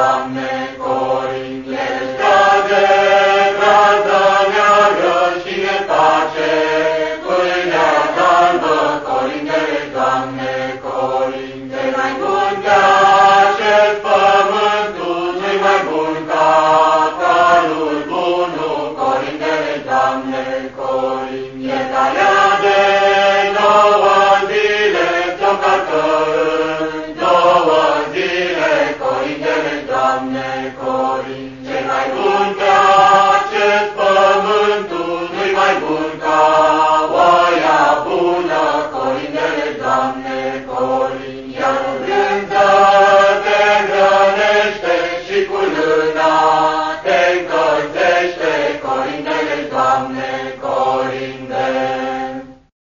Amen. Zile, corindele, Doamne, corinde,